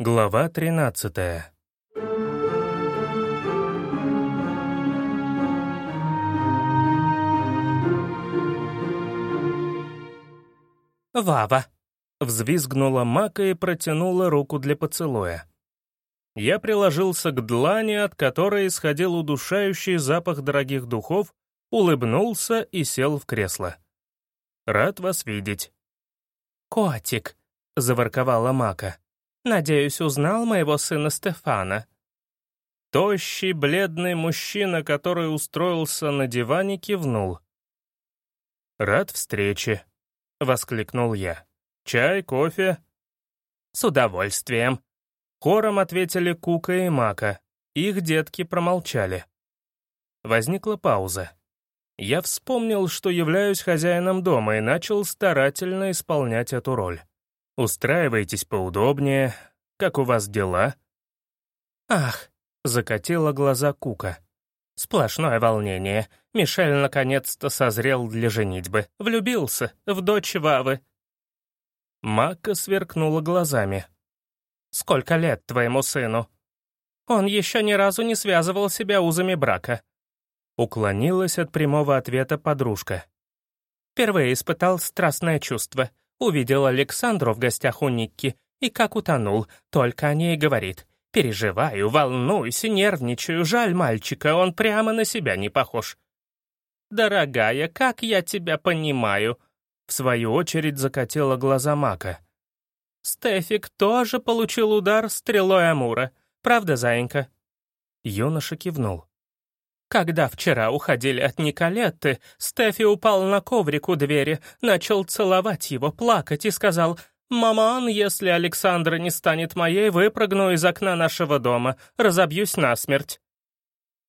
Глава 13 «Вава!» — взвизгнула Мака и протянула руку для поцелуя. Я приложился к длани, от которой исходил удушающий запах дорогих духов, улыбнулся и сел в кресло. «Рад вас видеть». «Котик», — заворковала Мака. «Надеюсь, узнал моего сына Стефана». Тощий, бледный мужчина, который устроился на диване, кивнул. «Рад встрече», — воскликнул я. «Чай, кофе?» «С удовольствием», — хором ответили Кука и Мака. Их детки промолчали. Возникла пауза. Я вспомнил, что являюсь хозяином дома и начал старательно исполнять эту роль. «Устраивайтесь поудобнее. Как у вас дела?» «Ах!» — закатила глаза Кука. Сплошное волнение. Мишель наконец-то созрел для женитьбы. Влюбился в дочь Вавы. Мака сверкнула глазами. «Сколько лет твоему сыну?» «Он еще ни разу не связывал себя узами брака». Уклонилась от прямого ответа подружка. Впервые испытал страстное чувство. Увидел Александру в гостях у Никки и как утонул, только о ней говорит. Переживаю, волнуюсь, нервничаю, жаль мальчика, он прямо на себя не похож. «Дорогая, как я тебя понимаю», — в свою очередь закатила глаза Мака. «Стефик тоже получил удар стрелой Амура. Правда, зайенька?» Юноша кивнул. Когда вчера уходили от Николетты, Стефи упал на коврик у двери, начал целовать его, плакать и сказал «Маман, если Александра не станет моей, выпрыгну из окна нашего дома, разобьюсь насмерть».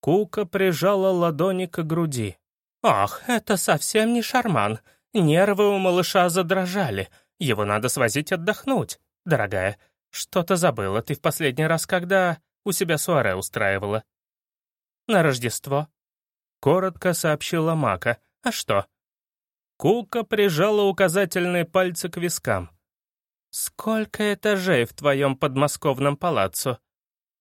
Кука прижала ладони к груди. «Ах, это совсем не шарман. Нервы у малыша задрожали. Его надо свозить отдохнуть. Дорогая, что-то забыла ты в последний раз, когда у себя суаре устраивала». «На Рождество», — коротко сообщила Мака. «А что?» Кука прижала указательные пальцы к вискам. «Сколько этажей в твоем подмосковном палаццо?»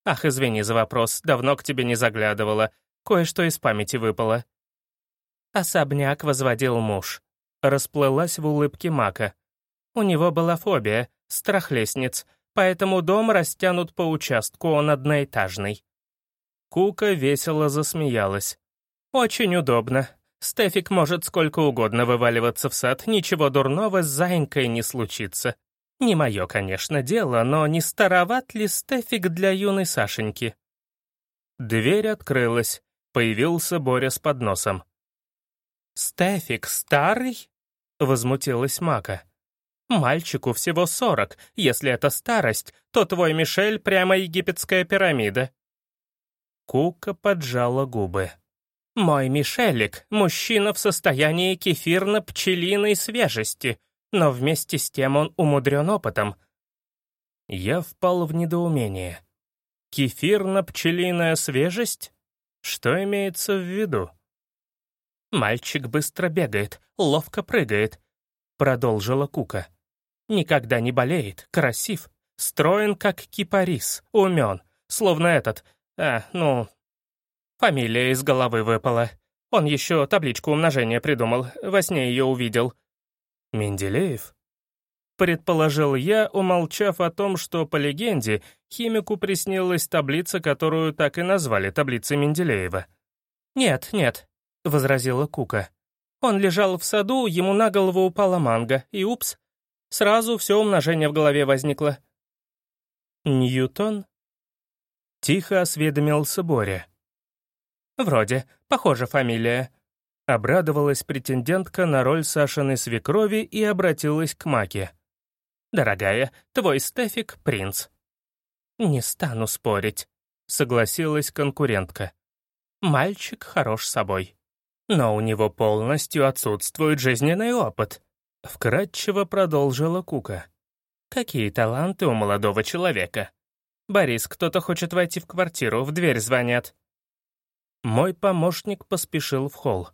«Ах, извини за вопрос, давно к тебе не заглядывала. Кое-что из памяти выпало». Особняк возводил муж. Расплылась в улыбке Мака. У него была фобия, страх лестниц, поэтому дом растянут по участку, он одноэтажный. Кука весело засмеялась. «Очень удобно. Стефик может сколько угодно вываливаться в сад, ничего дурного с Заинькой не случится. Не мое, конечно, дело, но не староват ли Стефик для юной Сашеньки? Дверь открылась. Появился Боря с подносом. «Стефик старый?» — возмутилась Мака. «Мальчику всего сорок. Если это старость, то твой Мишель прямо египетская пирамида». Кука поджала губы. «Мой Мишелик — мужчина в состоянии кефирно-пчелиной свежести но вместе с тем он умудрен опытом. Я впал в недоумение. Кефирно-пчелиная свежесть? Что имеется в виду? «Мальчик быстро бегает, ловко прыгает», — продолжила Кука. «Никогда не болеет, красив, строен, как кипарис, умен, словно этот, а, ну, фамилия из головы выпала. Он еще табличку умножения придумал, во сне ее увидел. Менделеев? Предположил я, умолчав о том, что, по легенде, химику приснилась таблица, которую так и назвали таблицей Менделеева. «Нет, нет», — возразила Кука. «Он лежал в саду, ему на голову упала манго, и упс, сразу все умножение в голове возникло». «Ньютон?» Тихо осведомился Боря. «Вроде, похожа фамилия», Обрадовалась претендентка на роль Сашиной свекрови и обратилась к Маке. «Дорогая, твой Стефик — принц». «Не стану спорить», — согласилась конкурентка. «Мальчик хорош собой. Но у него полностью отсутствует жизненный опыт», — вкратчиво продолжила Кука. «Какие таланты у молодого человека? Борис, кто-то хочет войти в квартиру, в дверь звонят». Мой помощник поспешил в холл.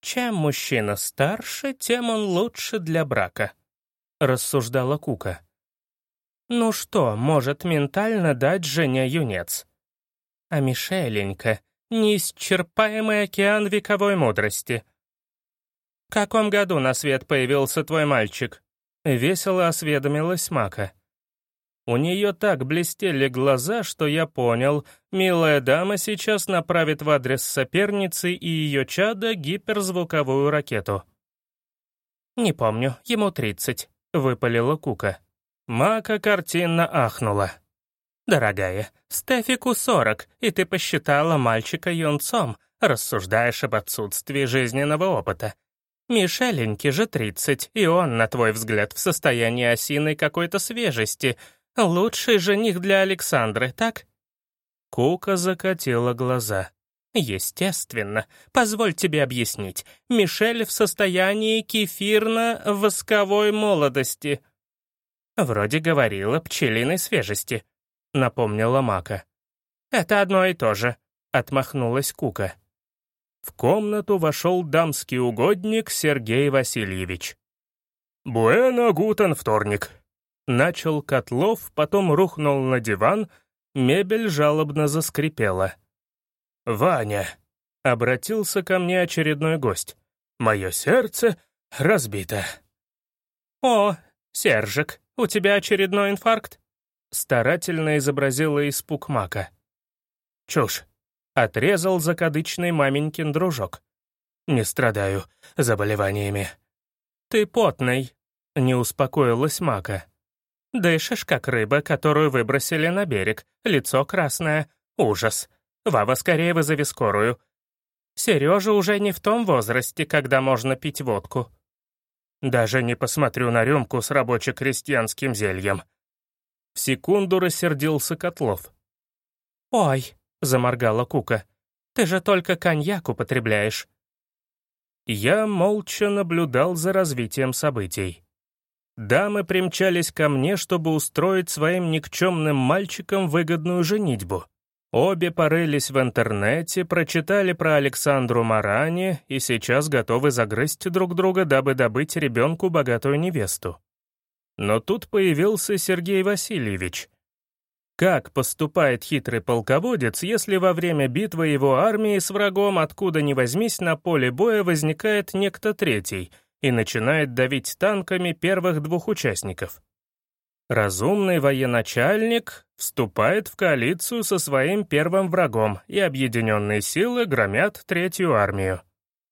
«Чем мужчина старше, тем он лучше для брака», — рассуждала Кука. Ну что может ментально дать жене юнец? А Мишеленька — неисчерпаемый океан вековой мудрости. «В каком году на свет появился твой мальчик?» — весело осведомилась Мака. У нее так блестели глаза, что я понял, милая дама сейчас направит в адрес соперницы и ее чада гиперзвуковую ракету. «Не помню, ему тридцать», — выпалила Кука. Мака картинно ахнула. «Дорогая, Стефику сорок, и ты посчитала мальчика юнцом, рассуждаешь об отсутствии жизненного опыта. Мишеленьке же тридцать, и он, на твой взгляд, в состоянии осиной какой-то свежести. Лучший жених для Александры, так?» Кука закатила глаза. Естественно. Позволь тебе объяснить. Мишель в состоянии кефирно-восковой молодости. Вроде говорила пчелиной свежести, напомнила Мака. Это одно и то же, отмахнулась Кука. В комнату вошел дамский угодник Сергей Васильевич. «Буэна гутен вторник», — начал Котлов, потом рухнул на диван, мебель жалобно заскрипела. «Ваня», — обратился ко мне очередной гость, — «мое сердце разбито». «О, Сержик, у тебя очередной инфаркт?» Старательно изобразила испуг Мака. «Чушь», — отрезал закадычный маменькин дружок. «Не страдаю заболеваниями». «Ты потный», — не успокоилась Мака. «Дышишь, как рыба, которую выбросили на берег, лицо красное. Ужас. Вава, скорее вызови скорую. Сережа уже не в том возрасте, когда можно пить водку. Даже не посмотрю на рюмку с рабоче-крестьянским зельем. В секунду рассердился Котлов. «Ой», — заморгала Кука, — «ты же только коньяк употребляешь». Я молча наблюдал за развитием событий. Дамы примчались ко мне, чтобы устроить своим никчемным мальчикам выгодную женитьбу. Обе порылись в интернете, прочитали про Александру Марани и сейчас готовы загрызть друг друга, дабы добыть ребенку богатую невесту. Но тут появился Сергей Васильевич. Как поступает хитрый полководец, если во время битвы его армии с врагом откуда ни возьмись на поле боя возникает некто третий и начинает давить танками первых двух участников? Разумный военачальник вступает в коалицию со своим первым врагом, и объединенные силы громят третью армию.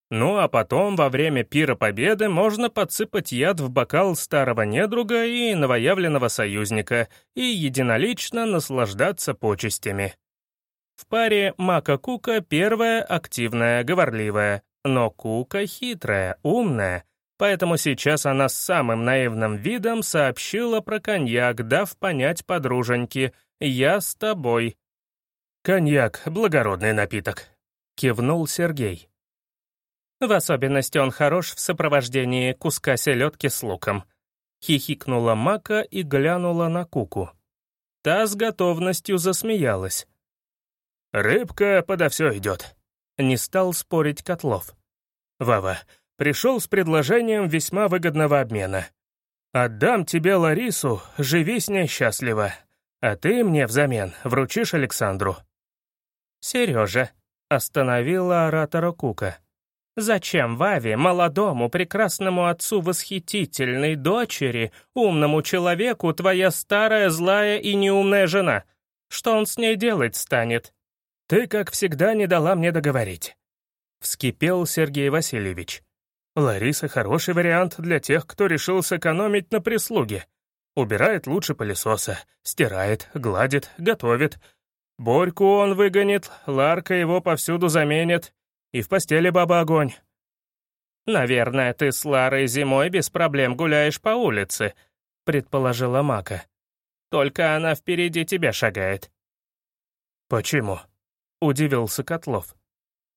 Ну а потом, во время пира победы, можно подсыпать яд в бокал старого недруга и новоявленного союзника и единолично наслаждаться почестями. В паре Мака-Кука первая активная, говорливая, но Кука хитрая, умная — Поэтому сейчас она с самым наивным видом сообщила про коньяк, дав понять подруженьке «Я с тобой». «Коньяк — благородный напиток», — кивнул Сергей. В особенности он хорош в сопровождении куска селедки с луком. Хихикнула Мака и глянула на Куку. Та с готовностью засмеялась. «Рыбка подо все идет», — не стал спорить Котлов. «Вава, пришел с предложением весьма выгодного обмена. «Отдам тебе Ларису, живи с ней счастливо, а ты мне взамен вручишь Александру». «Сережа», — остановила оратора Кука. «Зачем Ваве, молодому, прекрасному отцу восхитительной дочери, умному человеку, твоя старая, злая и неумная жена? Что он с ней делать станет?» «Ты, как всегда, не дала мне договорить», — вскипел Сергей Васильевич. Лариса — хороший вариант для тех, кто решил сэкономить на прислуге. Убирает лучше пылесоса, стирает, гладит, готовит. Борьку он выгонит, Ларка его повсюду заменит. И в постели баба огонь. «Наверное, ты с Ларой зимой без проблем гуляешь по улице», — предположила Мака. «Только она впереди тебя шагает». «Почему?» — удивился Котлов.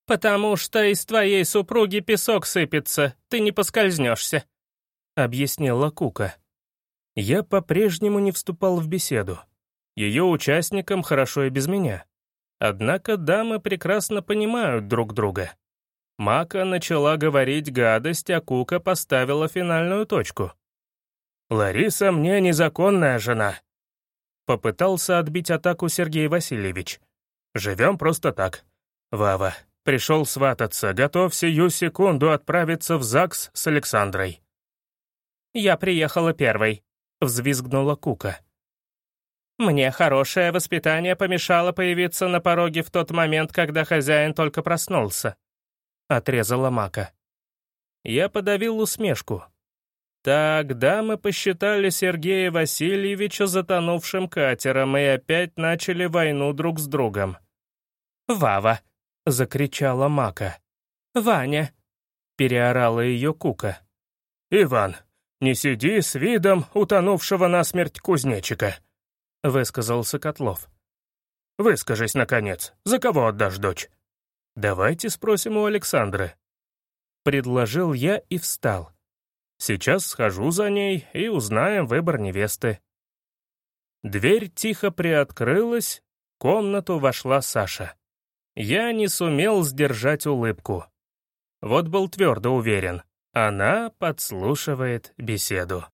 «Потому что из твоей супруги песок сыпется, ты не поскользнешься», — объяснила Кука. Я по-прежнему не вступал в беседу. Ее участникам хорошо и без меня. Однако дамы прекрасно понимают друг друга. Мака начала говорить гадость, а Кука поставила финальную точку. «Лариса мне незаконная жена», Попытался отбить атаку Сергей Васильевич. «Живем просто так. Вава, пришел свататься, готов сию секунду отправиться в ЗАГС с Александрой». «Я приехала первой», — взвизгнула Кука. «Мне хорошее воспитание помешало появиться на пороге в тот момент, когда хозяин только проснулся», — отрезала Мака. Я подавил усмешку. Тогда мы посчитали Сергея Васильевича затонувшим катером и опять начали войну друг с другом. «Вава!» — закричала Мака. «Ваня!» — переорала ее Кука. «Иван, не сиди с видом утонувшего насмерть кузнечика», — высказался Котлов. «Выскажись, наконец, за кого отдашь дочь?» «Давайте спросим у Александры». Предложил я и встал. Сейчас схожу за ней и узнаем выбор невесты. Дверь тихо приоткрылась, в комнату вошла Саша. Я не сумел сдержать улыбку. Вот был твердо уверен, она подслушивает беседу.